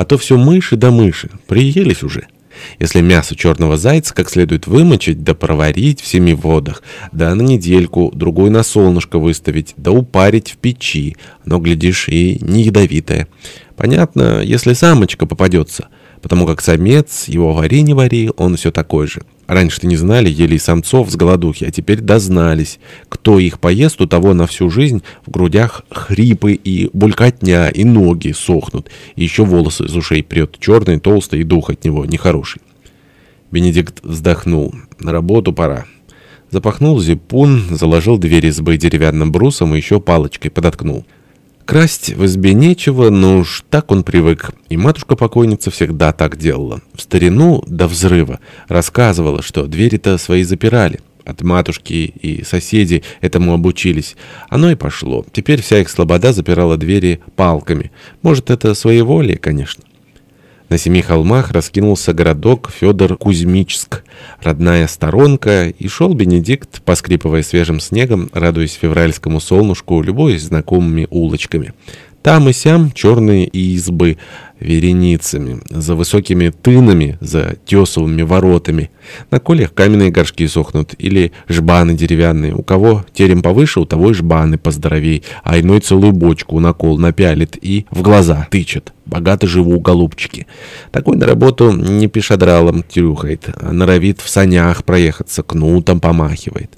А то все мыши да мыши. Приелись уже. Если мясо черного зайца как следует вымочить да проварить в семи водах, да на недельку, другой на солнышко выставить, да упарить в печи, оно, глядишь, и не ядовитое. Понятно, если самочка попадется, потому как самец, его вари не вари, он все такой же. Раньше-то не знали, ели самцов с голодухи, а теперь дознались. Кто их поест, у того на всю жизнь в грудях хрипы и булькотня, и ноги сохнут. И еще волосы из ушей прет, черный, толстый, и дух от него нехороший. Бенедикт вздохнул. На работу пора. Запахнул зипун, заложил дверь избы деревянным брусом и еще палочкой подоткнул. Красть в избе нечего, но уж так он привык. И матушка-покойница всегда так делала. В старину до взрыва рассказывала, что двери-то свои запирали. От матушки и соседей этому обучились. Оно и пошло. Теперь вся их слобода запирала двери палками. Может, это своеволие, конечно. На семи холмах раскинулся городок Федор Кузьмичск, родная сторонка, и шел Бенедикт, поскрипывая свежим снегом, радуясь февральскому солнышку, любуясь знакомыми улочками. Там и сям черные избы вереницами, за высокими тынами, за тесовыми воротами. На колях каменные горшки сохнут или жбаны деревянные. У кого терем повыше, у того и жбаны поздоровей, а иной целую бочку на кол напялит и в глаза тычет. Богато живу, голубчики. Такой на работу не пешедралом тюрюхает, а норовит в санях проехаться, кнутом помахивает.